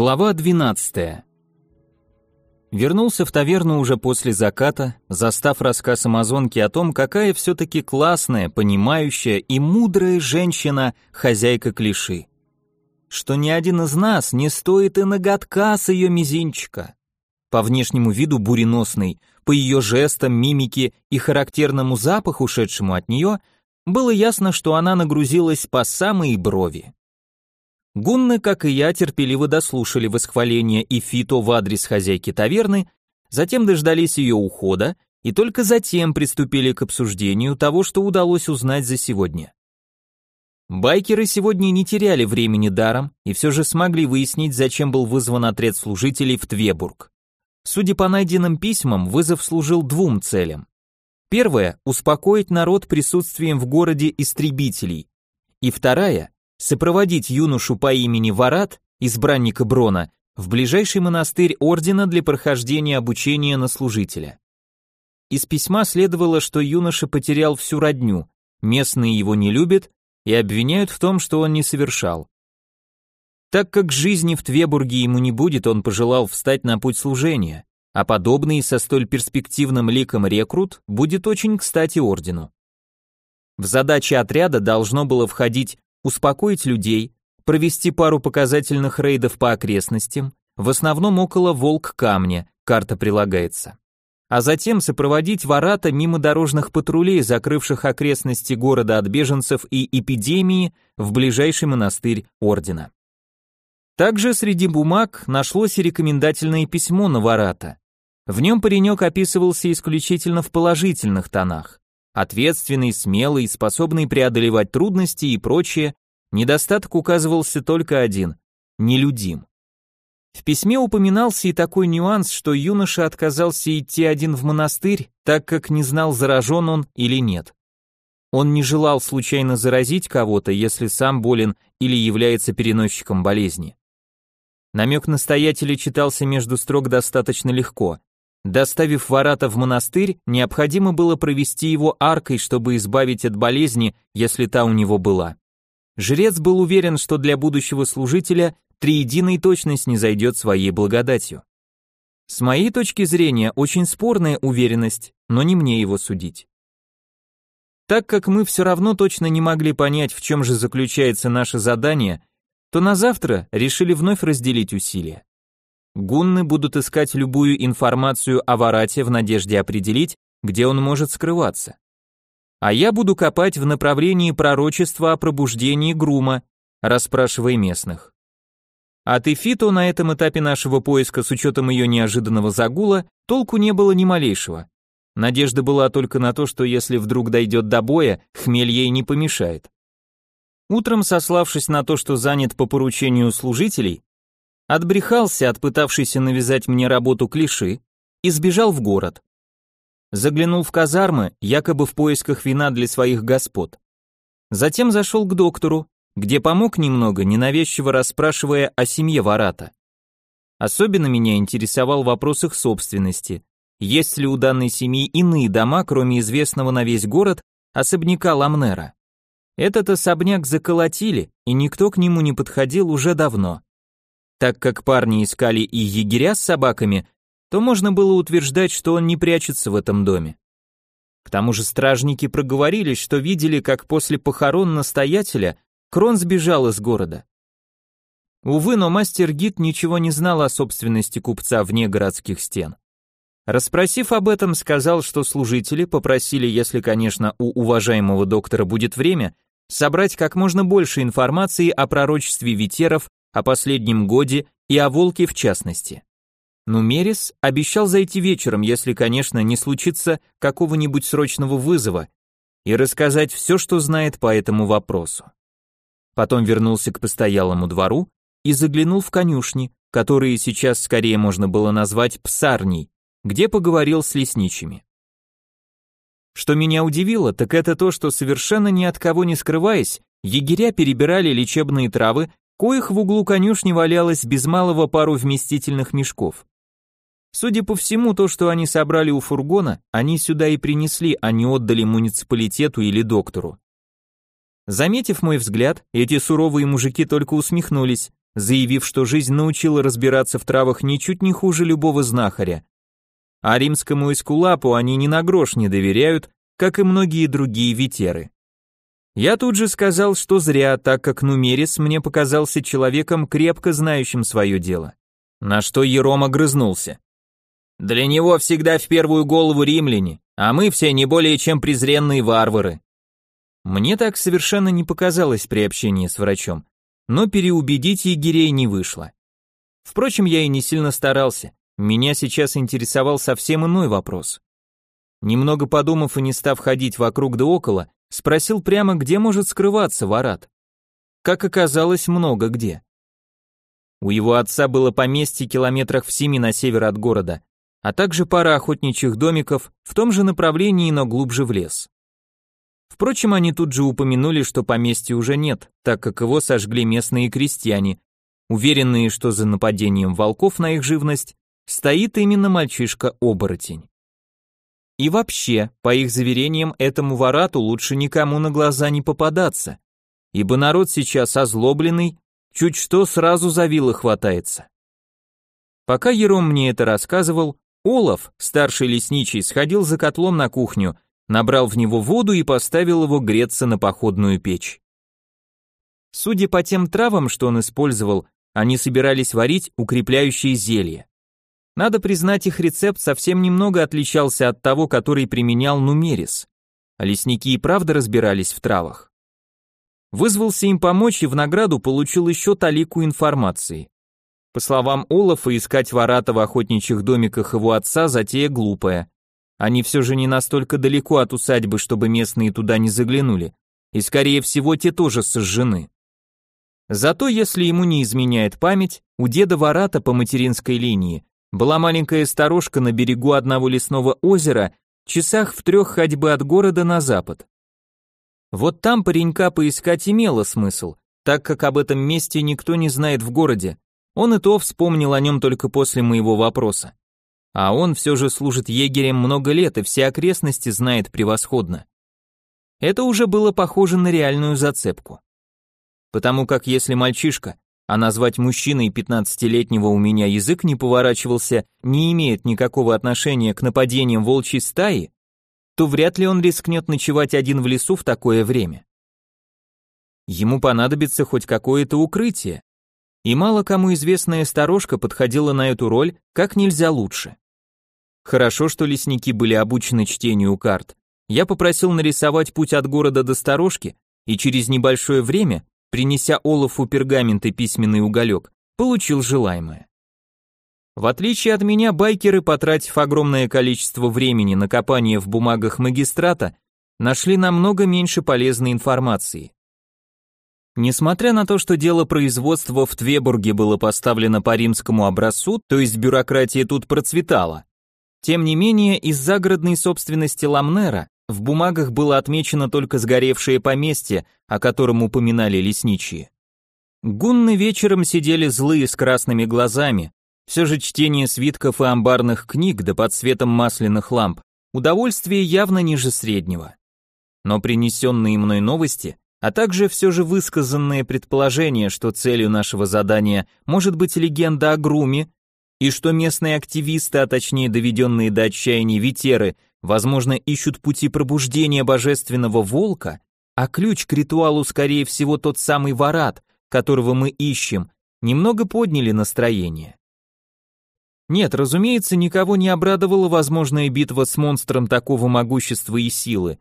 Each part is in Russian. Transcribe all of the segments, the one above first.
Глава 12. Вернулся в таверну уже после заката, застав рассказ амазонки о том, какая все-таки классная, понимающая и мудрая женщина, хозяйка клиши. Что ни один из нас не стоит и ноготка с ее мизинчика. По внешнему виду буреносной, по ее жестам, мимике и характерному запаху, шедшему от нее, было ясно, что она нагрузилась по самые брови. Гунны, как и я, терпеливо дослушали восхваление и фито в адрес хозяйки таверны, затем дождались ее ухода и только затем приступили к обсуждению того, что удалось узнать за сегодня. Байкеры сегодня не теряли времени даром и все же смогли выяснить, зачем был вызван отряд служителей в Твебург. Судя по найденным письмам, вызов служил двум целям. Первое – успокоить народ присутствием в городе истребителей. И вторая сопроводить юношу по имени Варат, избранника Брона, в ближайший монастырь ордена для прохождения обучения на служителя. Из письма следовало, что юноша потерял всю родню, местные его не любят и обвиняют в том, что он не совершал. Так как жизни в Твебурге ему не будет, он пожелал встать на путь служения, а подобный со столь перспективным ликом рекрут будет очень кстати ордену. В задачи отряда должно было входить успокоить людей, провести пару показательных рейдов по окрестностям, в основном около Волк-камня, карта прилагается. А затем сопроводить Варата мимо дорожных патрулей, закрывших окрестности города от беженцев и эпидемии в ближайший монастырь ордена. Также среди бумаг нашлось и рекомендательное письмо на Варата. В нем паренек описывался исключительно в положительных тонах. Ответственный, смелый, способный преодолевать трудности и прочее, недостаток указывался только один – нелюдим. В письме упоминался и такой нюанс, что юноша отказался идти один в монастырь, так как не знал, заражен он или нет. Он не желал случайно заразить кого-то, если сам болен или является переносчиком болезни. Намек настоятеля читался между строк достаточно легко. Доставив Варата в монастырь, необходимо было провести его аркой, чтобы избавить от болезни, если та у него была. Жрец был уверен, что для будущего служителя триединой точность не зайдет своей благодатью. С моей точки зрения, очень спорная уверенность, но не мне его судить. Так как мы все равно точно не могли понять, в чем же заключается наше задание, то на завтра решили вновь разделить усилия. Гунны будут искать любую информацию о Варате в надежде определить, где он может скрываться. А я буду копать в направлении пророчества о пробуждении Грума, расспрашивая местных. От Эфито на этом этапе нашего поиска с учетом ее неожиданного загула толку не было ни малейшего. Надежда была только на то, что если вдруг дойдет до боя, хмель ей не помешает. Утром, сославшись на то, что занят по поручению служителей, отбрехался от пытавшейся навязать мне работу клиши и сбежал в город. Заглянул в казармы, якобы в поисках вина для своих господ. Затем зашел к доктору, где помог немного, ненавязчиво расспрашивая о семье Варата. Особенно меня интересовал вопрос их собственности. Есть ли у данной семьи иные дома, кроме известного на весь город особняка Ламнера? Этот особняк заколотили, и никто к нему не подходил уже давно. Так как парни искали и егеря с собаками, то можно было утверждать, что он не прячется в этом доме. К тому же стражники проговорились, что видели, как после похорон настоятеля Крон сбежал из города. Увы, но мастер Гид ничего не знал о собственности купца вне городских стен. Расспросив об этом, сказал, что служители попросили, если, конечно, у уважаемого доктора будет время, собрать как можно больше информации о пророчестве ветеров о последнем годе и о волке в частности. Но Мерис обещал зайти вечером, если, конечно, не случится какого-нибудь срочного вызова, и рассказать все, что знает по этому вопросу. Потом вернулся к постоялому двору и заглянул в конюшни, которые сейчас скорее можно было назвать псарней, где поговорил с лесничими. Что меня удивило, так это то, что совершенно ни от кого не скрываясь, егеря перебирали лечебные травы коих в углу конюшни валялось без малого пару вместительных мешков. Судя по всему, то, что они собрали у фургона, они сюда и принесли, а не отдали муниципалитету или доктору. Заметив мой взгляд, эти суровые мужики только усмехнулись, заявив, что жизнь научила разбираться в травах ничуть не хуже любого знахаря. А римскому эскулапу они ни на грош не доверяют, как и многие другие ветеры. Я тут же сказал, что зря, так как Нумерис мне показался человеком, крепко знающим свое дело. На что Ером огрызнулся. Для него всегда в первую голову римляне, а мы все не более чем презренные варвары. Мне так совершенно не показалось при общении с врачом, но переубедить егерей не вышло. Впрочем, я и не сильно старался, меня сейчас интересовал совсем иной вопрос. Немного подумав и не став ходить вокруг да около, спросил прямо, где может скрываться Варат. Как оказалось, много где. У его отца было поместье километрах в семи на север от города, а также пара охотничьих домиков в том же направлении, но глубже в лес. Впрочем, они тут же упомянули, что поместья уже нет, так как его сожгли местные крестьяне, уверенные, что за нападением волков на их живность стоит именно мальчишка-оборотень. И вообще, по их заверениям, этому ворату лучше никому на глаза не попадаться, ибо народ сейчас озлобленный, чуть что сразу за вилы хватается. Пока Ером мне это рассказывал, Олаф, старший лесничий, сходил за котлом на кухню, набрал в него воду и поставил его греться на походную печь. Судя по тем травам, что он использовал, они собирались варить укрепляющие зелья. Надо признать, их рецепт совсем немного отличался от того, который применял Нумерис. А лесники и правда разбирались в травах. Вызвался им помочь и в награду получил еще талику информации. По словам Олафа, искать вората в охотничьих домиках его отца затея глупая. Они все же не настолько далеко от усадьбы, чтобы местные туда не заглянули, и скорее всего те тоже сожжены. Зато если ему не изменяет память, у деда Варата по материнской линии была маленькая сторожка на берегу одного лесного озера, часах в трех ходьбы от города на запад. Вот там паренька поискать имело смысл, так как об этом месте никто не знает в городе, он и то вспомнил о нем только после моего вопроса. А он все же служит егерем много лет и все окрестности знает превосходно. Это уже было похоже на реальную зацепку. Потому как если мальчишка, а назвать мужчиной 15-летнего у меня язык не поворачивался, не имеет никакого отношения к нападениям волчьей стаи, то вряд ли он рискнет ночевать один в лесу в такое время. Ему понадобится хоть какое-то укрытие, и мало кому известная сторожка подходила на эту роль как нельзя лучше. Хорошо, что лесники были обучены чтению карт. Я попросил нарисовать путь от города до сторожки, и через небольшое время, принеся Олафу пергамент и письменный уголек, получил желаемое. В отличие от меня, байкеры, потратив огромное количество времени на копание в бумагах магистрата, нашли намного меньше полезной информации. Несмотря на то, что дело производства в Твебурге было поставлено по римскому образцу, то есть бюрократия тут процветала, тем не менее из загородной собственности Ламнера в бумагах было отмечено только сгоревшее поместье, о котором упоминали лесничие. Гунны вечером сидели злые с красными глазами, все же чтение свитков и амбарных книг да под светом масляных ламп удовольствие явно ниже среднего. Но принесенные мной новости а также все же высказанное предположение, что целью нашего задания может быть легенда о Груме, и что местные активисты, а точнее доведенные до отчаяния ветеры, возможно, ищут пути пробуждения божественного волка, а ключ к ритуалу, скорее всего, тот самый варат, которого мы ищем, немного подняли настроение. Нет, разумеется, никого не обрадовала возможная битва с монстром такого могущества и силы,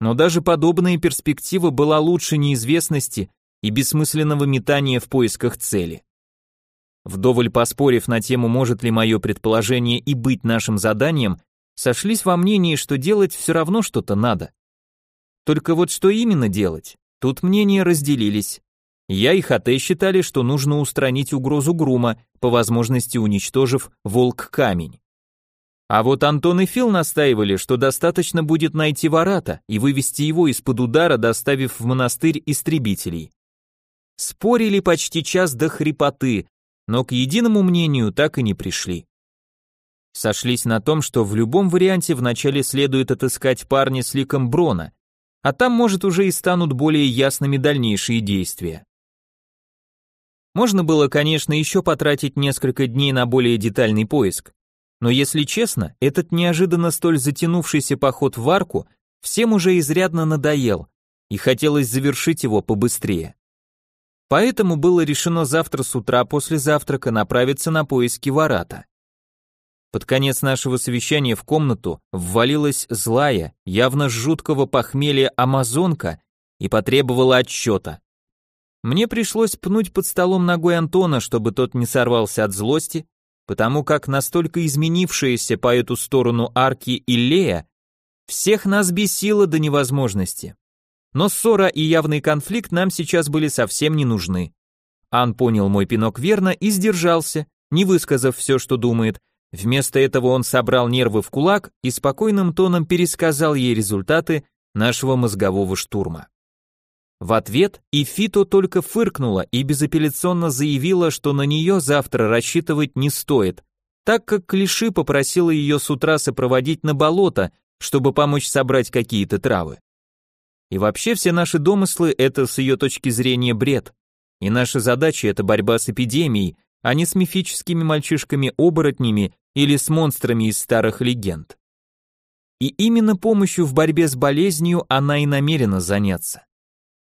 но даже подобная перспектива была лучше неизвестности и бессмысленного метания в поисках цели. Вдоволь поспорив на тему, может ли мое предположение и быть нашим заданием, сошлись во мнении, что делать все равно что-то надо. Только вот что именно делать? Тут мнения разделились. Я и Хате считали, что нужно устранить угрозу Грума, по возможности уничтожив волк-камень. А вот Антон и Фил настаивали, что достаточно будет найти Варата и вывести его из-под удара, доставив в монастырь истребителей. Спорили почти час до хрипоты, но к единому мнению так и не пришли. Сошлись на том, что в любом варианте вначале следует отыскать парня с ликом Брона, а там, может, уже и станут более ясными дальнейшие действия. Можно было, конечно, еще потратить несколько дней на более детальный поиск. Но если честно, этот неожиданно столь затянувшийся поход в арку всем уже изрядно надоел, и хотелось завершить его побыстрее. Поэтому было решено завтра с утра после завтрака направиться на поиски Варата. Под конец нашего совещания в комнату ввалилась злая, явно жуткого похмелья амазонка и потребовала отчета. Мне пришлось пнуть под столом ногой Антона, чтобы тот не сорвался от злости, потому как настолько изменившаяся по эту сторону арки Иллея всех нас бесило до невозможности. Но ссора и явный конфликт нам сейчас были совсем не нужны. Ан понял мой пинок верно и сдержался, не высказав все, что думает. Вместо этого он собрал нервы в кулак и спокойным тоном пересказал ей результаты нашего мозгового штурма. В ответ Ифито только фыркнула и безапелляционно заявила, что на нее завтра рассчитывать не стоит, так как Клиши попросила ее с утра сопроводить на болото, чтобы помочь собрать какие-то травы. И вообще все наши домыслы – это с ее точки зрения бред. И наша задача – это борьба с эпидемией, а не с мифическими мальчишками-оборотнями или с монстрами из старых легенд. И именно помощью в борьбе с болезнью она и намерена заняться.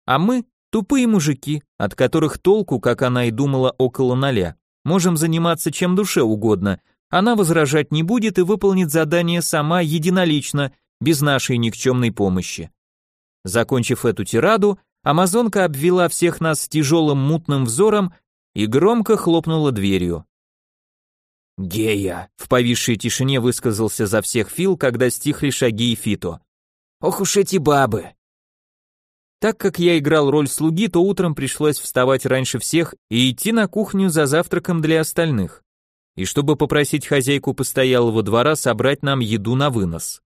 А мы – тупые мужики, от которых толку, как она и думала, около ноля. Можем заниматься чем душе угодно, она возражать не будет и выполнит задание сама единолично, без нашей никчемной помощи. Закончив эту тираду, амазонка обвела всех нас тяжелым мутным взором и громко хлопнула дверью. «Гея!» — в повисшей тишине высказался за всех Фил, когда стихли шаги и Фито. «Ох уж эти бабы!» Так как я играл роль слуги, то утром пришлось вставать раньше всех и идти на кухню за завтраком для остальных и чтобы попросить хозяйку постоялого двора собрать нам еду на вынос.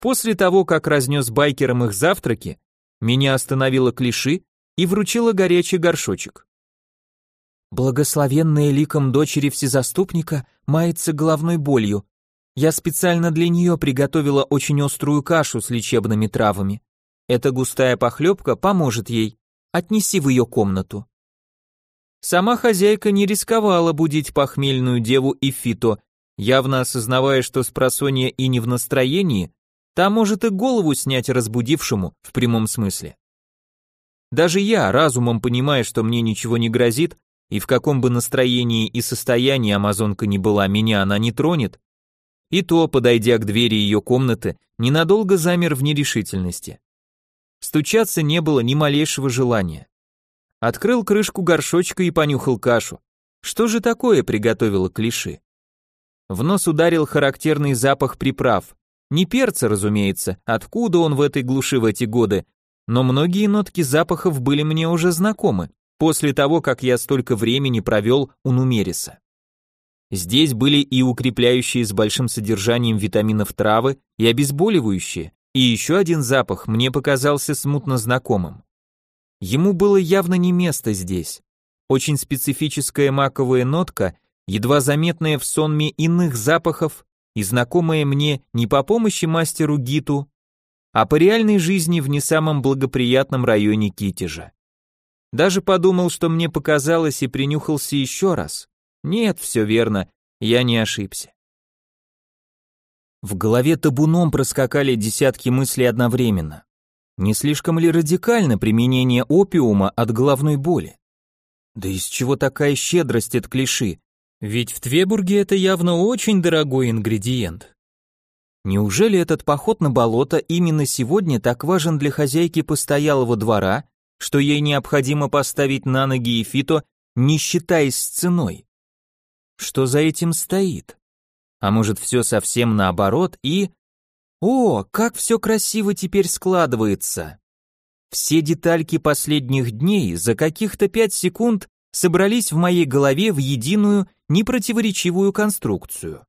После того, как разнес байкерам их завтраки, меня остановила клиши и вручила горячий горшочек. Благословенная ликом дочери всезаступника мается головной болью. Я специально для нее приготовила очень острую кашу с лечебными травами. Эта густая похлебка поможет ей. Отнеси в ее комнату. Сама хозяйка не рисковала будить похмельную деву и Фито, явно осознавая, что с просонья и не в настроении, та может и голову снять разбудившему, в прямом смысле. Даже я, разумом понимая, что мне ничего не грозит, и в каком бы настроении и состоянии амазонка не была, меня она не тронет, и то, подойдя к двери ее комнаты, ненадолго замер в нерешительности. Стучаться не было ни малейшего желания. Открыл крышку горшочка и понюхал кашу. Что же такое приготовила клиши? В нос ударил характерный запах приправ. Не перца, разумеется, откуда он в этой глуши в эти годы, но многие нотки запахов были мне уже знакомы, после того, как я столько времени провел у Нумериса. Здесь были и укрепляющие с большим содержанием витаминов травы, и обезболивающие, и еще один запах мне показался смутно знакомым. Ему было явно не место здесь. Очень специфическая маковая нотка, едва заметная в сонме иных запахов и знакомая мне не по помощи мастеру Гиту, а по реальной жизни в не самом благоприятном районе Китежа. Даже подумал, что мне показалось и принюхался еще раз. Нет, все верно, я не ошибся. В голове табуном проскакали десятки мыслей одновременно. Не слишком ли радикально применение опиума от головной боли? Да из чего такая щедрость от клиши? Ведь в Твебурге это явно очень дорогой ингредиент. Неужели этот поход на болото именно сегодня так важен для хозяйки постоялого двора, что ей необходимо поставить на ноги Ефито, не считаясь ценой? Что за этим стоит? А может все совсем наоборот и... О, как все красиво теперь складывается! Все детальки последних дней за каких-то пять секунд собрались в моей голове в единую, непротиворечивую конструкцию.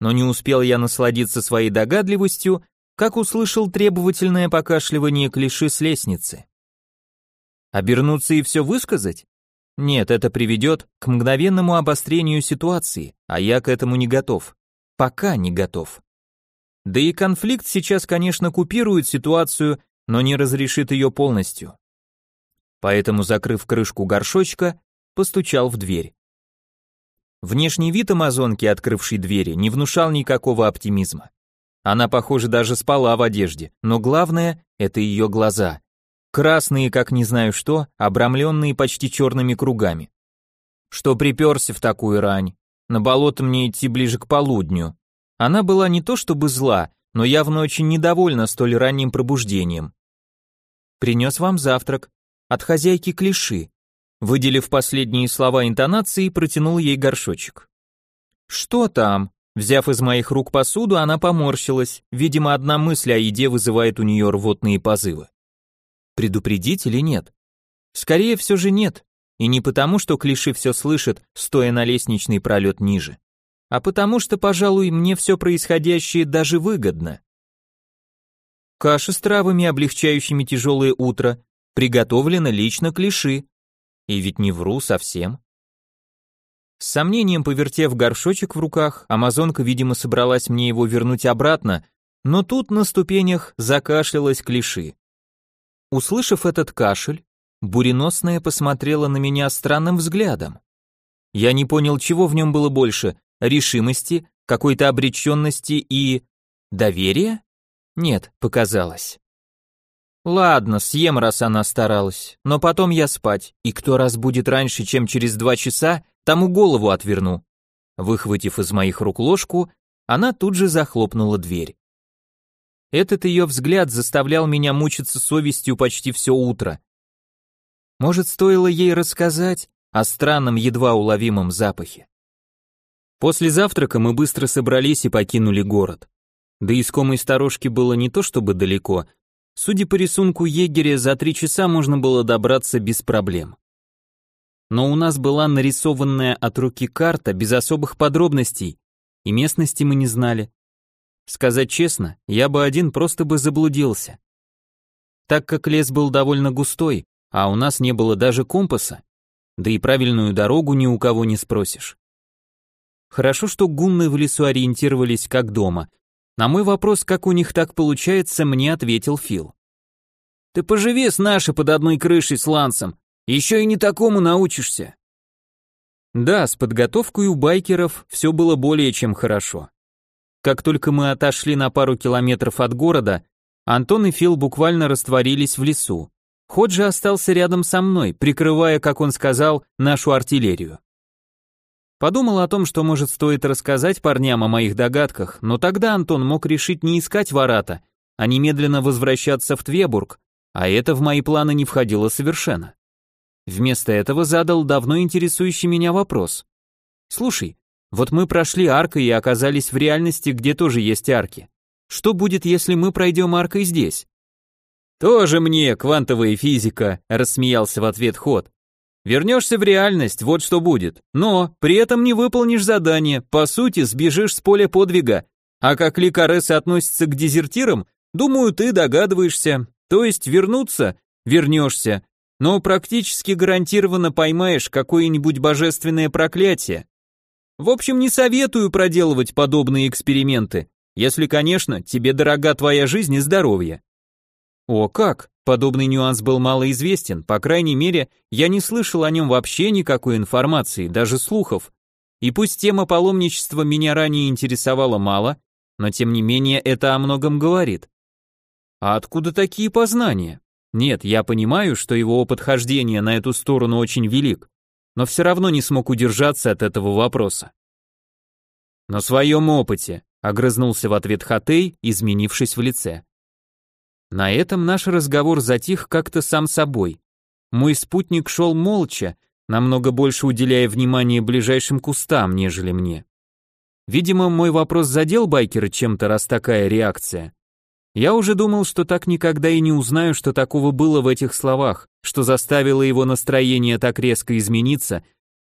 Но не успел я насладиться своей догадливостью, как услышал требовательное покашливание клиши с лестницы. Обернуться и все высказать? Нет, это приведет к мгновенному обострению ситуации, а я к этому не готов. Пока не готов. Да и конфликт сейчас, конечно, купирует ситуацию, но не разрешит ее полностью. поэтому, закрыв крышку горшочка, постучал в дверь. Внешний вид амазонки, открывшей двери, не внушал никакого оптимизма. Она, похоже, даже спала в одежде, но главное — это ее глаза. Красные, как не знаю что, обрамленные почти черными кругами. Что приперся в такую рань? На болото мне идти ближе к полудню. Она была не то чтобы зла, но явно очень недовольна столь ранним пробуждением. «Принес вам завтрак. От хозяйки клиши». Выделив последние слова интонации, протянул ей горшочек. «Что там?» Взяв из моих рук посуду, она поморщилась. Видимо, одна мысль о еде вызывает у нее рвотные позывы. Предупредить или нет? Скорее все же нет. И не потому, что клиши все слышит, стоя на лестничный пролет ниже, а потому что, пожалуй, мне все происходящее даже выгодно. Каша с травами, облегчающими тяжелое утро, приготовлена лично клиши. И ведь не вру совсем. С сомнением повертев горшочек в руках, амазонка, видимо, собралась мне его вернуть обратно, но тут на ступенях закашлялась клиши. Услышав этот кашель, буреносная посмотрела на меня странным взглядом. Я не понял, чего в нем было больше — решимости, какой-то обреченности и... доверия? Нет, показалось. Ладно, съем, раз она старалась, но потом я спать, и кто раз будет раньше, чем через два часа, тому голову отверну. Выхватив из моих рук ложку, она тут же захлопнула дверь. Этот ее взгляд заставлял меня мучиться совестью почти все утро. Может, стоило ей рассказать о странном едва уловимом запахе. После завтрака мы быстро собрались и покинули город. До искомой сторожки было не то чтобы далеко, судя по рисунку егеря, за три часа можно было добраться без проблем. Но у нас была нарисованная от руки карта без особых подробностей, и местности мы не знали. Сказать честно, я бы один просто бы заблудился. Так как лес был довольно густой, а у нас не было даже компаса, да и правильную дорогу ни у кого не спросишь. Хорошо, что гунны в лесу ориентировались как дома, на мой вопрос, как у них так получается, мне ответил Фил. «Ты поживи с нашей под одной крышей с Лансом, еще и не такому научишься». Да, с подготовкой у байкеров все было более чем хорошо. Как только мы отошли на пару километров от города, Антон и Фил буквально растворились в лесу. Ходжи остался рядом со мной, прикрывая, как он сказал, нашу артиллерию. Подумал о том, что, может, стоит рассказать парням о моих догадках, но тогда Антон мог решить не искать вората, а немедленно возвращаться в Твебург, а это в мои планы не входило совершенно. Вместо этого задал давно интересующий меня вопрос. «Слушай, вот мы прошли аркой и оказались в реальности, где тоже есть арки. Что будет, если мы пройдем аркой здесь?» «Тоже мне квантовая физика», — рассмеялся в ответ Ход. Вернешься в реальность, вот что будет. Но при этом не выполнишь задание, по сути, сбежишь с поля подвига. А как Ликаресы относятся к дезертирам, думаю, ты догадываешься. То есть вернуться, вернешься, но практически гарантированно поймаешь какое-нибудь божественное проклятие. В общем, не советую проделывать подобные эксперименты, если, конечно, тебе дорога твоя жизнь и здоровье. О, как? Подобный нюанс был малоизвестен, по крайней мере, я не слышал о нем вообще никакой информации, даже слухов. И пусть тема паломничества меня ранее интересовала мало, но тем не менее это о многом говорит. А откуда такие познания? Нет, я понимаю, что его опыт на эту сторону очень велик, но все равно не смог удержаться от этого вопроса. На своем опыте, огрызнулся в ответ Хатей, изменившись в лице. На этом наш разговор затих как-то сам собой. Мой спутник шел молча, намного больше уделяя внимание ближайшим кустам, нежели мне. Видимо, мой вопрос задел байкера чем-то, раз такая реакция. Я уже думал, что так никогда и не узнаю, что такого было в этих словах, что заставило его настроение так резко измениться,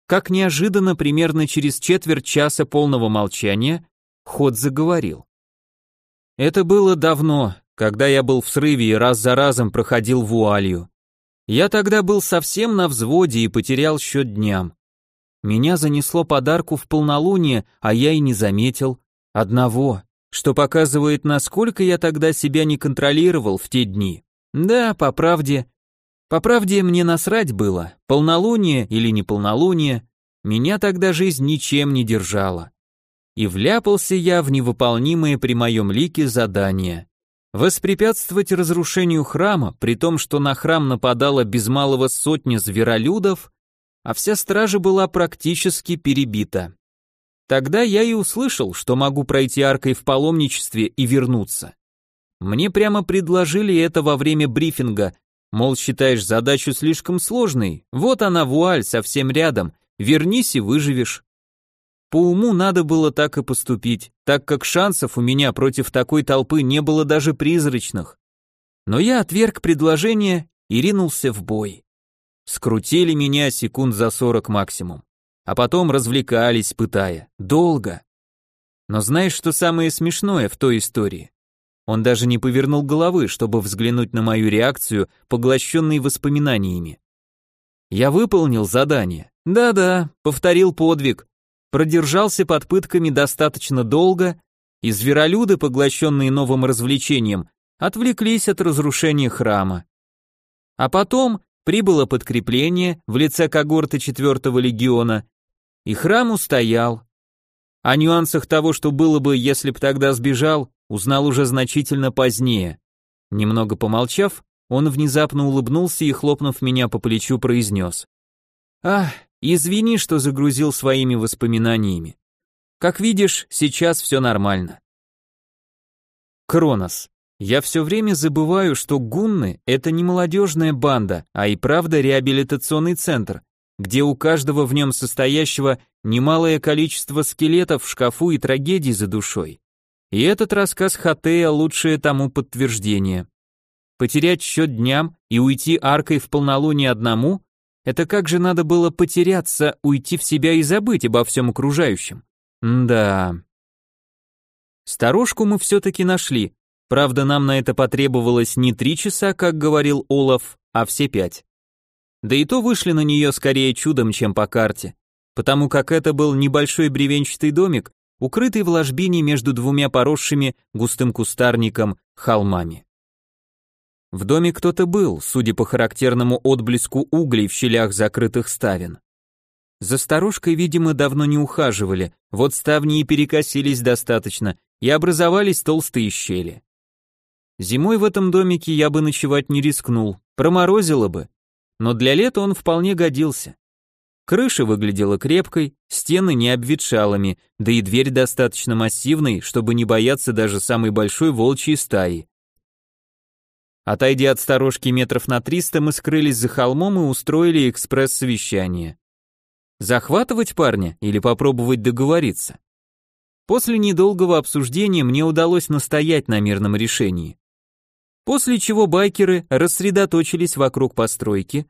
как неожиданно, примерно через четверть часа полного молчания, Ход заговорил. Это было давно, когда я был в срыве и раз за разом проходил вуалью. Я тогда был совсем на взводе и потерял счет дням. Меня занесло подарку в полнолуние, а я и не заметил. Одного, что показывает, насколько я тогда себя не контролировал в те дни. Да, по правде, По правде, мне насрать было, полнолуние или не полнолуние, меня тогда жизнь ничем не держала. И вляпался я в невыполнимые при моем лике задания. Воспрепятствовать разрушению храма, при том, что на храм нападало без малого сотни зверолюдов, а вся стража была практически перебита. Тогда я и услышал, что могу пройти аркой в паломничестве и вернуться. Мне прямо предложили это во время брифинга, мол, считаешь задачу слишком сложной, вот она вуаль совсем рядом, вернись и выживешь. По уму надо было так и поступить, так как шансов у меня против такой толпы не было даже призрачных. Но я отверг предложение и ринулся в бой. Скрутили меня секунд за сорок максимум, а потом развлекались, пытая. Долго. Но знаешь, что самое смешное в той истории? Он даже не повернул головы, чтобы взглянуть на мою реакцию, поглощенной воспоминаниями. Я выполнил задание. Да-да, повторил подвиг, продержался под пытками достаточно долго, и зверолюды, поглощенные новым развлечением, отвлеклись от разрушения храма. А потом прибыло подкрепление в лице когорты 4-го легиона, и храм устоял. О нюансах того, что было бы, если б тогда сбежал, узнал уже значительно позднее. Немного помолчав, он внезапно улыбнулся и, хлопнув меня по плечу, произнес. «Ах, Извини, что загрузил своими воспоминаниями. Как видишь, сейчас все нормально. Кронос. Я все время забываю, что гунны — это не молодежная банда, а и правда реабилитационный центр, где у каждого в нем состоящего немалое количество скелетов в шкафу и трагедий за душой. И этот рассказ Хатея лучшее тому подтверждение. Потерять счет дням и уйти аркой в полнолуние одному это как же надо было потеряться, уйти в себя и забыть обо всем окружающем. Да. Старушку мы все-таки нашли. Правда, нам на это потребовалось не три часа, как говорил Олаф, а все пять. Да и то вышли на нее скорее чудом, чем по карте, потому как это был небольшой бревенчатый домик, укрытый в ложбине между двумя поросшими густым кустарником холмами. В доме кто-то был, судя по характерному отблеску углей в щелях закрытых ставен. За старушкой, видимо, давно не ухаживали, вот ставни и перекосились достаточно, и образовались толстые щели. Зимой в этом домике я бы ночевать не рискнул, проморозило бы, но для лета он вполне годился. Крыша выглядела крепкой, стены не обветшалыми, да и дверь достаточно массивной, чтобы не бояться даже самой большой волчьей стаи. Отойдя от сторожки метров на 300, мы скрылись за холмом и устроили экспресс-совещание. Захватывать парня или попробовать договориться? После недолгого обсуждения мне удалось настоять на мирном решении. После чего байкеры рассредоточились вокруг постройки,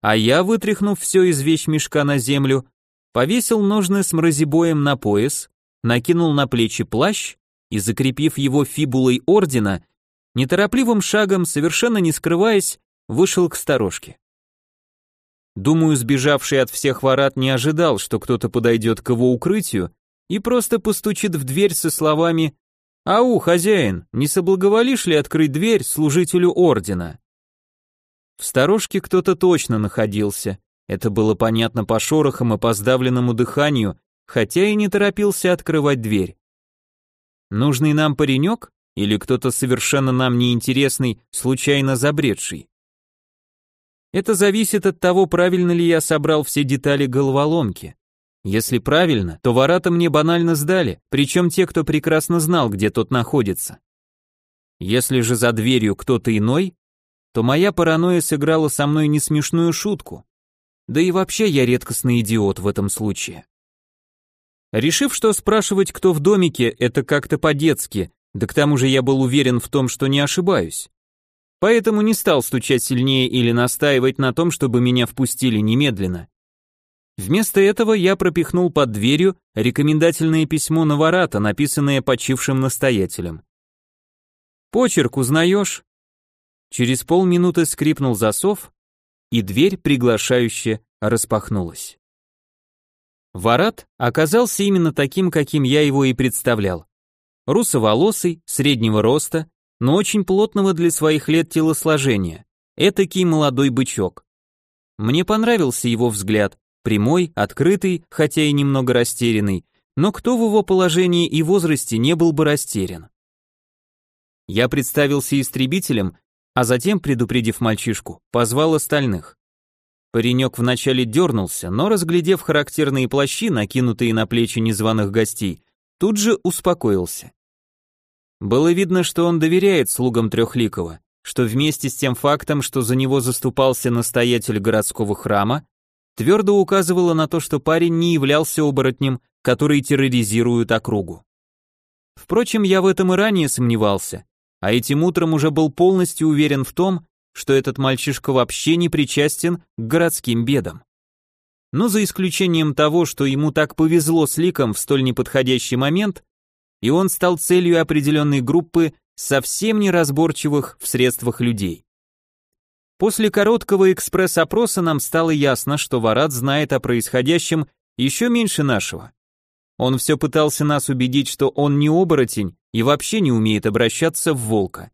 а я, вытряхнув все из вещмешка на землю, повесил ножны с мразибоем на пояс, накинул на плечи плащ и, закрепив его фибулой ордена, неторопливым шагом, совершенно не скрываясь, вышел к сторожке. Думаю, сбежавший от всех ворот не ожидал, что кто-то подойдет к его укрытию и просто постучит в дверь со словами «Ау, хозяин, не соблаговолишь ли открыть дверь служителю ордена?» В сторожке кто-то точно находился, это было понятно по шорохам и по сдавленному дыханию, хотя и не торопился открывать дверь. Нужный нам паренек? Или кто-то совершенно нам неинтересный, случайно забредший? Это зависит от того, правильно ли я собрал все детали головоломки. Если правильно, то вората мне банально сдали, причем те, кто прекрасно знал, где тот находится. Если же за дверью кто-то иной, то моя паранойя сыграла со мной несмешную шутку. Да и вообще я редкостный идиот в этом случае. Решив, что спрашивать, кто в домике, это как-то по-детски, да к тому же я был уверен в том, что не ошибаюсь. Поэтому не стал стучать сильнее или настаивать на том, чтобы меня впустили немедленно. Вместо этого я пропихнул под дверью рекомендательное письмо Наварата, написанное почившим настоятелем. «Почерк узнаешь?» Через полминуты скрипнул засов, и дверь приглашающе распахнулась. Варат оказался именно таким, каким я его и представлял русоволосый, среднего роста, но очень плотного для своих лет телосложения, этакий молодой бычок. Мне понравился его взгляд, прямой, открытый, хотя и немного растерянный, но кто в его положении и возрасте не был бы растерян? Я представился истребителем, а затем, предупредив мальчишку, позвал остальных. Паренек вначале дернулся, но, разглядев характерные плащи, накинутые на плечи незваных гостей, тут же успокоился. Было видно, что он доверяет слугам Трехликова, что вместе с тем фактом, что за него заступался настоятель городского храма, твердо указывало на то, что парень не являлся оборотнем, который терроризирует округу. Впрочем, я в этом и ранее сомневался, а этим утром уже был полностью уверен в том, что этот мальчишка вообще не причастен к городским бедам. Но за исключением того, что ему так повезло с ликом в столь неподходящий момент, и он стал целью определенной группы совсем неразборчивых в средствах людей. После короткого экспресс-опроса нам стало ясно, что Варат знает о происходящем еще меньше нашего. Он все пытался нас убедить, что он не оборотень и вообще не умеет обращаться в волка.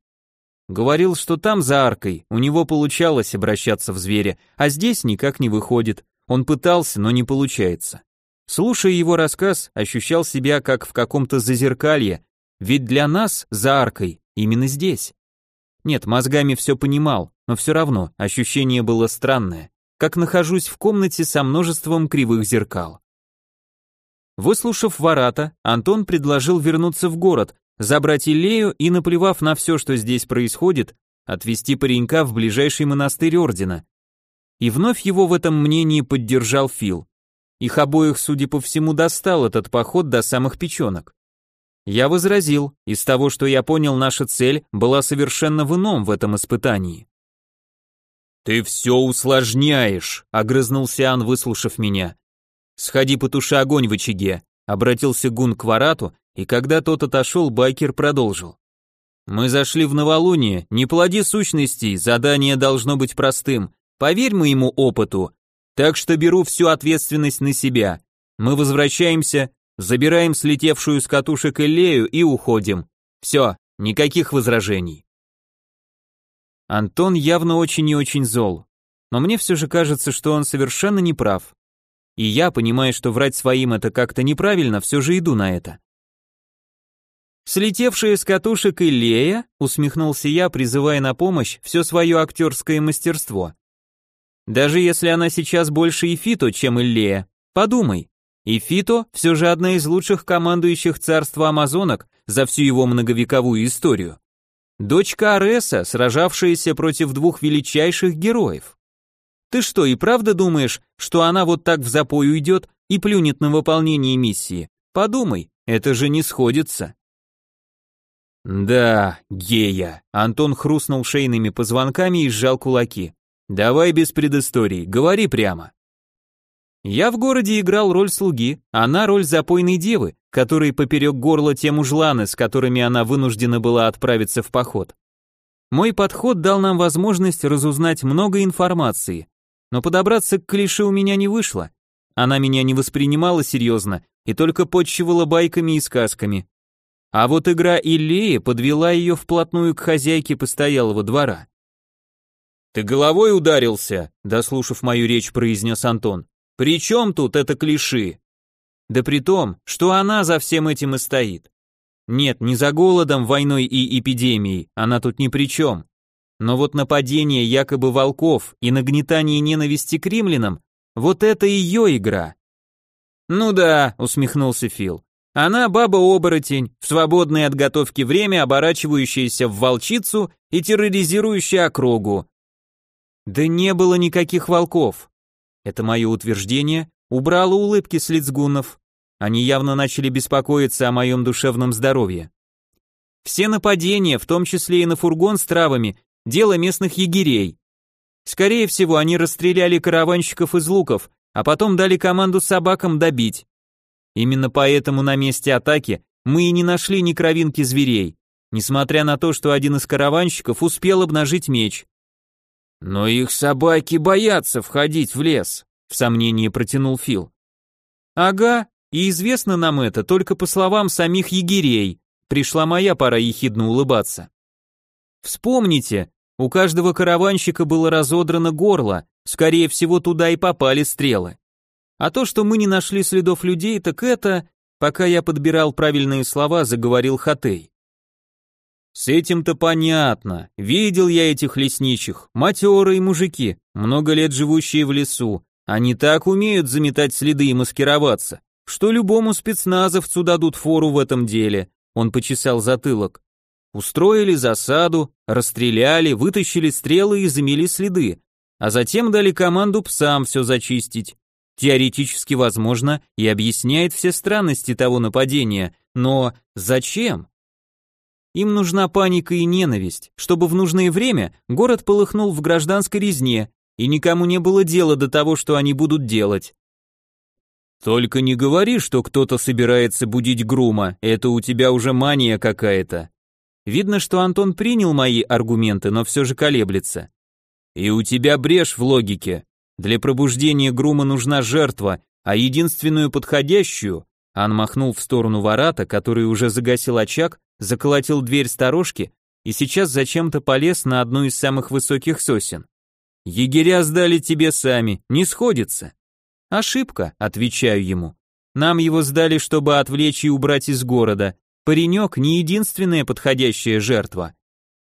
Говорил, что там за аркой у него получалось обращаться в зверя, а здесь никак не выходит. Он пытался, но не получается. Слушая его рассказ, ощущал себя как в каком-то зазеркалье, ведь для нас за аркой именно здесь. Нет, мозгами все понимал, но все равно ощущение было странное, как нахожусь в комнате со множеством кривых зеркал. Выслушав Варата, Антон предложил вернуться в город, забрать Илею и, наплевав на все, что здесь происходит, отвезти паренька в ближайший монастырь ордена. И вновь его в этом мнении поддержал Фил. Их обоих, судя по всему, достал этот поход до самых печенок. Я возразил, из того, что я понял, наша цель была совершенно в ином в этом испытании. «Ты все усложняешь», — огрызнулся Ан, выслушав меня. «Сходи потуши огонь в очаге», — обратился Гун к Варату, и когда тот отошел, байкер продолжил. «Мы зашли в новолуние, не плоди сущностей, задание должно быть простым, поверь моему опыту, так что беру всю ответственность на себя. Мы возвращаемся, забираем слетевшую с катушек Элею и уходим. Все, никаких возражений». Антон явно очень и очень зол, но мне все же кажется, что он совершенно не прав. И я, понимая, что врать своим это как-то неправильно, все же иду на это. Слетевшая с катушек Илея, усмехнулся я, призывая на помощь все свое актерское мастерство. Даже если она сейчас больше Ифито, чем Иллея, подумай. Ифито все же одна из лучших командующих царства амазонок за всю его многовековую историю. Дочка Ареса, сражавшаяся против двух величайших героев. Ты что, и правда думаешь, что она вот так в запой уйдет и плюнет на выполнение миссии? Подумай, это же не сходится. «Да, гея», — Антон хрустнул шейными позвонками и сжал кулаки. «Давай без предысторий, говори прямо». Я в городе играл роль слуги, она роль запойной девы, которой поперек горла те мужланы, с которыми она вынуждена была отправиться в поход. Мой подход дал нам возможность разузнать много информации, но подобраться к клише у меня не вышло. Она меня не воспринимала серьезно и только подчивала байками и сказками. А вот игра Иллеи подвела ее вплотную к хозяйке постоялого двора. «Ты головой ударился?» – дослушав мою речь, произнес Антон. «При чем тут это клиши?» «Да при том, что она за всем этим и стоит. Нет, не за голодом, войной и эпидемией, она тут ни при чем. Но вот нападение якобы волков и нагнетание ненависти к римлянам – вот это ее игра». «Ну да», – усмехнулся Фил. Она баба-оборотень, в свободное от готовки время оборачивающаяся в волчицу и терроризирующая округу. Да не было никаких волков. Это мое утверждение убрало улыбки с лиц гуннов. Они явно начали беспокоиться о моем душевном здоровье. Все нападения, в том числе и на фургон с травами, дело местных егерей. Скорее всего, они расстреляли караванщиков из луков, а потом дали команду собакам добить. Именно поэтому на месте атаки мы и не нашли ни кровинки зверей, несмотря на то, что один из караванщиков успел обнажить меч. Но их собаки боятся входить в лес, в сомнении протянул Фил. Ага, и известно нам это только по словам самих егерей. Пришла моя пора ехидно улыбаться. Вспомните, У каждого караванщика было разодрано горло, скорее всего, туда и попали стрелы. А то, что мы не нашли следов людей, так это, пока я подбирал правильные слова, заговорил Хатей. С этим-то понятно. Видел я этих лесничих, матерые мужики, много лет живущие в лесу. Они так умеют заметать следы и маскироваться, что любому спецназовцу дадут фору в этом деле. Он почесал затылок. Устроили засаду, расстреляли, вытащили стрелы и замели следы, а затем дали команду псам все зачистить. Теоретически возможно и объясняет все странности того нападения, но зачем? Им нужна паника и ненависть, чтобы в нужное время город полыхнул в гражданской резне, и никому не было дела до того, что они будут делать. Только не говори, что кто-то собирается будить Грума, это у тебя уже мания какая-то. Видно, что Антон принял мои аргументы, но все же колеблется. И у тебя брешь в логике. Для пробуждения Грума нужна жертва, а единственную подходящую... Ан махнул в сторону вората, который уже загасил очаг, заколотил дверь сторожки и сейчас зачем-то полез на одну из самых высоких сосен. Егеря сдали тебе сами, не сходится. Ошибка, отвечаю ему. Нам его сдали, чтобы отвлечь и убрать из города, Паренек не единственная подходящая жертва.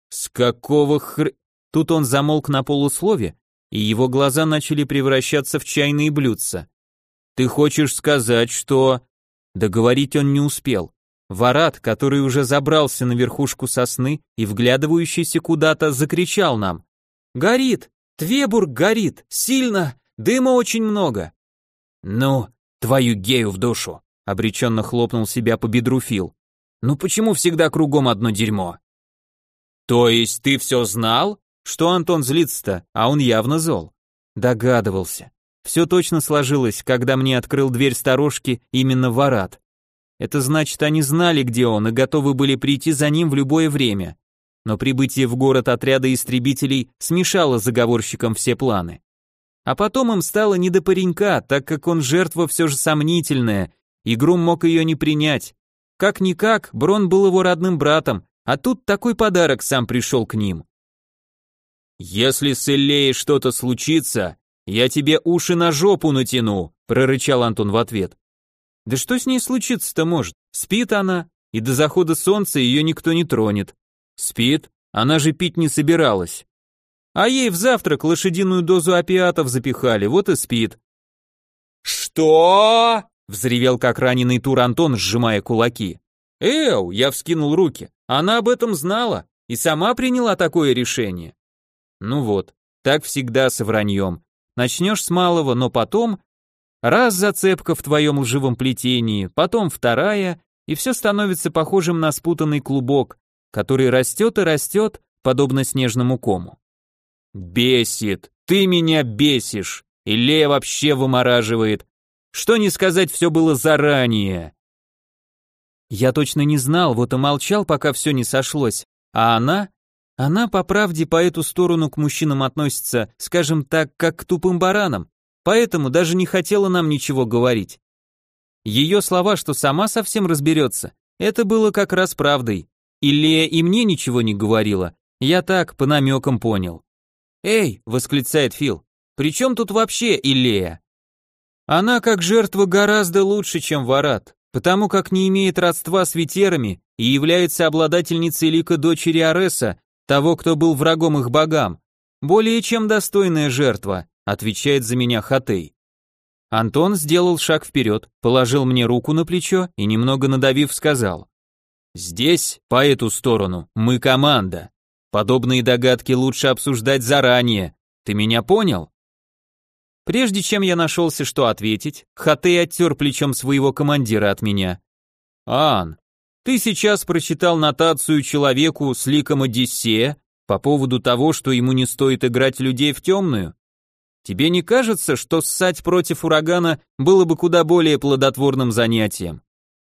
С какого хр... Тут он замолк на полуслове, и его глаза начали превращаться в чайные блюдца. Ты хочешь сказать, что... Договорить он не успел. Варат, который уже забрался на верхушку сосны и вглядывающийся куда-то, закричал нам. «Горит! Твебург горит! Сильно! Дыма очень много!» «Ну, твою гею в душу!» — обреченно хлопнул себя по бедру Фил. Ну почему всегда кругом одно дерьмо? То есть ты все знал? Что Антон злится-то, а он явно зол. Догадывался. Все точно сложилось, когда мне открыл дверь сторожки именно Варат. Это значит, они знали, где он, и готовы были прийти за ним в любое время. Но прибытие в город отряда истребителей смешало заговорщикам все планы. А потом им стало не до паренька, так как он жертва все же сомнительная, и Грум мог ее не принять, как-никак, Брон был его родным братом, а тут такой подарок сам пришел к ним. «Если с Эллеей что-то случится, я тебе уши на жопу натяну», прорычал Антон в ответ. «Да что с ней случиться-то может? Спит она, и до захода солнца ее никто не тронет. Спит, она же пить не собиралась. А ей в завтрак лошадиную дозу опиатов запихали, вот и спит». «Что?» Взревел как раненый тур Антон, сжимая кулаки. «Эу!» — я вскинул руки. «Она об этом знала и сама приняла такое решение». Ну вот, так всегда со враньем. Начнешь с малого, но потом... Раз зацепка в твоем лживом плетении, потом вторая, и все становится похожим на спутанный клубок, который растет и растет, подобно снежному кому. «Бесит! Ты меня бесишь!» И Лея вообще вымораживает. Что не сказать, все было заранее. Я точно не знал, вот и молчал, пока все не сошлось. А она? Она, по правде, по эту сторону к мужчинам относится, скажем так, как к тупым баранам, поэтому даже не хотела нам ничего говорить. Ее слова, что сама совсем разберется, это было как раз правдой. Иллея и мне ничего не говорила, я так, по намекам понял. «Эй!» — восклицает Фил. «При чем тут вообще Иллея?» Она как жертва гораздо лучше, чем Варат, потому как не имеет родства с ветерами и является обладательницей лика дочери Ареса, того, кто был врагом их богам. Более чем достойная жертва, отвечает за меня Хатей. Антон сделал шаг вперед, положил мне руку на плечо и, немного надавив, сказал. «Здесь, по эту сторону, мы команда. Подобные догадки лучше обсуждать заранее. Ты меня понял?» Прежде чем я нашелся, что ответить, Хатей оттер плечом своего командира от меня. «Ан, ты сейчас прочитал нотацию человеку с ликом Одиссея по поводу того, что ему не стоит играть людей в темную? Тебе не кажется, что ссать против урагана было бы куда более плодотворным занятием?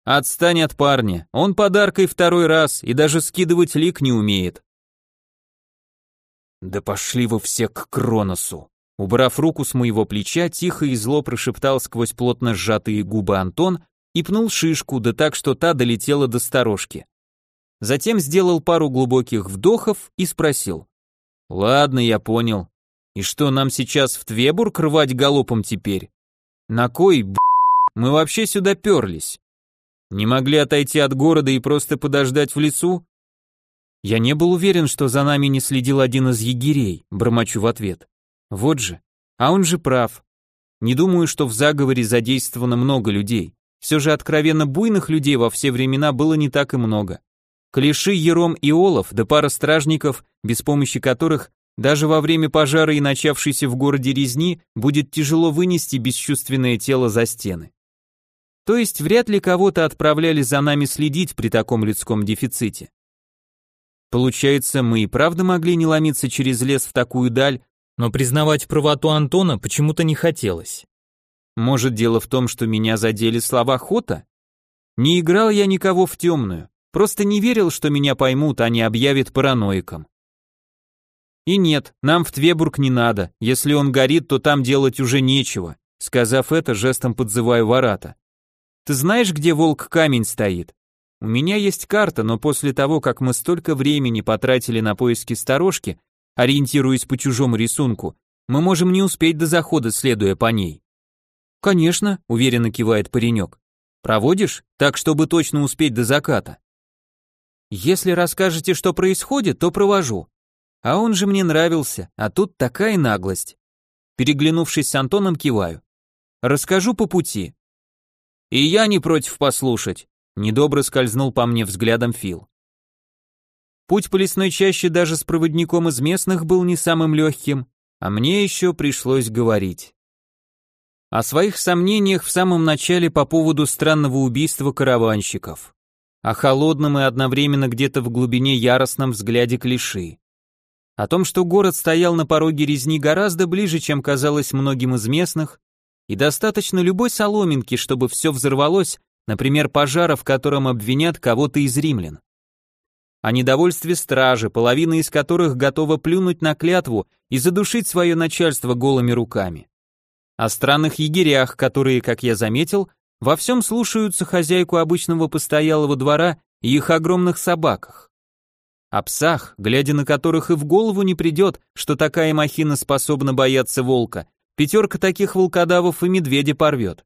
Отстань от парня, он подаркой второй раз и даже скидывать лик не умеет». «Да пошли вы все к Кроносу!» Убрав руку с моего плеча, тихо и зло прошептал сквозь плотно сжатые губы Антон и пнул шишку, да так, что та долетела до сторожки. Затем сделал пару глубоких вдохов и спросил. Ладно, я понял. И что, нам сейчас в Твебург рвать галопом теперь? На кой, б***, мы вообще сюда перлись? Не могли отойти от города и просто подождать в лесу? Я не был уверен, что за нами не следил один из егерей, бормочу в ответ. Вот же. А он же прав. Не думаю, что в заговоре задействовано много людей. Все же откровенно буйных людей во все времена было не так и много. Клиши, Ером и Олов, да пара стражников, без помощи которых даже во время пожара и начавшейся в городе резни будет тяжело вынести бесчувственное тело за стены. То есть вряд ли кого-то отправляли за нами следить при таком людском дефиците. Получается, мы и правда могли не ломиться через лес в такую даль, но признавать правоту Антона почему-то не хотелось. Может, дело в том, что меня задели слова Хота? Не играл я никого в темную, просто не верил, что меня поймут, а не объявят параноиком. И нет, нам в Твебург не надо, если он горит, то там делать уже нечего. Сказав это, жестом подзываю Варата. Ты знаешь, где волк-камень стоит? У меня есть карта, но после того, как мы столько времени потратили на поиски сторожки, ориентируясь по чужому рисунку, мы можем не успеть до захода, следуя по ней. «Конечно», — уверенно кивает паренек. «Проводишь? Так, чтобы точно успеть до заката». «Если расскажете, что происходит, то провожу. А он же мне нравился, а тут такая наглость». Переглянувшись с Антоном, киваю. «Расскажу по пути». «И я не против послушать», — недобро скользнул по мне взглядом Фил. Путь по лесной чаще даже с проводником из местных был не самым легким, а мне еще пришлось говорить. О своих сомнениях в самом начале по поводу странного убийства караванщиков. О холодном и одновременно где-то в глубине яростном взгляде клиши. О том, что город стоял на пороге резни гораздо ближе, чем казалось многим из местных, и достаточно любой соломинки, чтобы все взорвалось, например, пожара, в котором обвинят кого-то из римлян. О недовольстве стражи, половина из которых готова плюнуть на клятву и задушить свое начальство голыми руками о странных егерях, которые, как я заметил, во всем слушаются хозяйку обычного постоялого двора и их огромных собаках. О псах, глядя на которых и в голову не придет, что такая махина способна бояться волка, пятерка таких волкодавов и медведя порвет.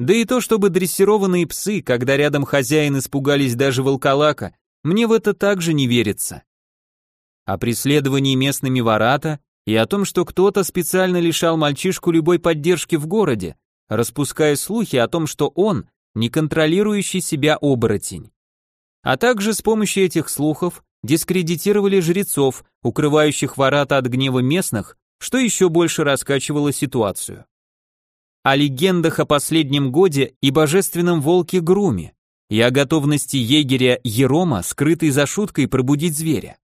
Да и то, чтобы дрессированные псы, когда рядом хозяин испугались даже волколака, мне в это также не верится. О преследовании местными вората и о том, что кто-то специально лишал мальчишку любой поддержки в городе, распуская слухи о том, что он не контролирующий себя оборотень. А также с помощью этих слухов дискредитировали жрецов, укрывающих ворота от гнева местных, что еще больше раскачивало ситуацию. О легендах о последнем годе и божественном волке Груме, и о готовности егеря Ерома, скрытой за шуткой пробудить зверя.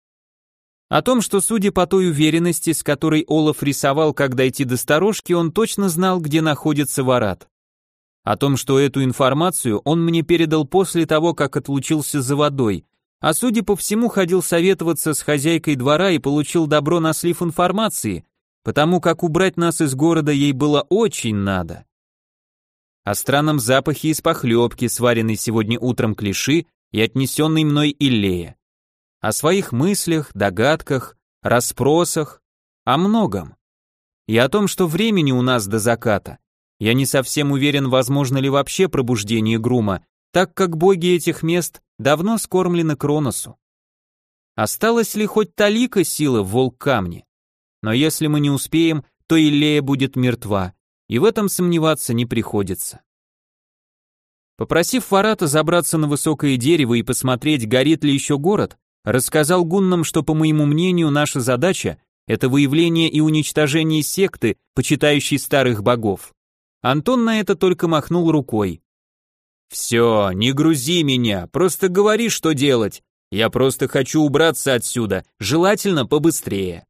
О том, что, судя по той уверенности, с которой Олаф рисовал, как дойти до сторожки, он точно знал, где находится Варат. О том, что эту информацию он мне передал после того, как отлучился за водой, а судя по всему, ходил советоваться с хозяйкой двора и получил добро на слив информации, потому как убрать нас из города ей было очень надо. О странном запахе из похлебки, сваренной сегодня утром клиши и отнесенной мной Иллея о своих мыслях, догадках, расспросах, о многом. И о том, что времени у нас до заката. Я не совсем уверен, возможно ли вообще пробуждение Грума, так как боги этих мест давно скормлены Кроносу. Осталось ли хоть талика силы в волк-камне? Но если мы не успеем, то Иллея будет мертва, и в этом сомневаться не приходится. Попросив Варата забраться на высокое дерево и посмотреть, горит ли еще город, Рассказал гуннам, что, по моему мнению, наша задача – это выявление и уничтожение секты, почитающей старых богов. Антон на это только махнул рукой. «Все, не грузи меня, просто говори, что делать. Я просто хочу убраться отсюда, желательно побыстрее».